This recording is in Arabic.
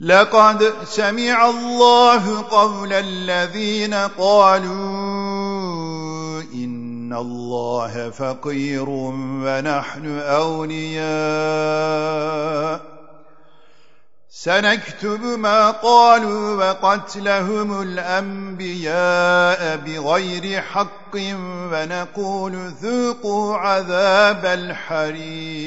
لقد سمع الله قول الذين قالوا إن الله فقير ونحن أولياء سنكتب ما قالوا وقتلهم الأنبياء بغير حق ونقول ذوقوا عذاب الحريق.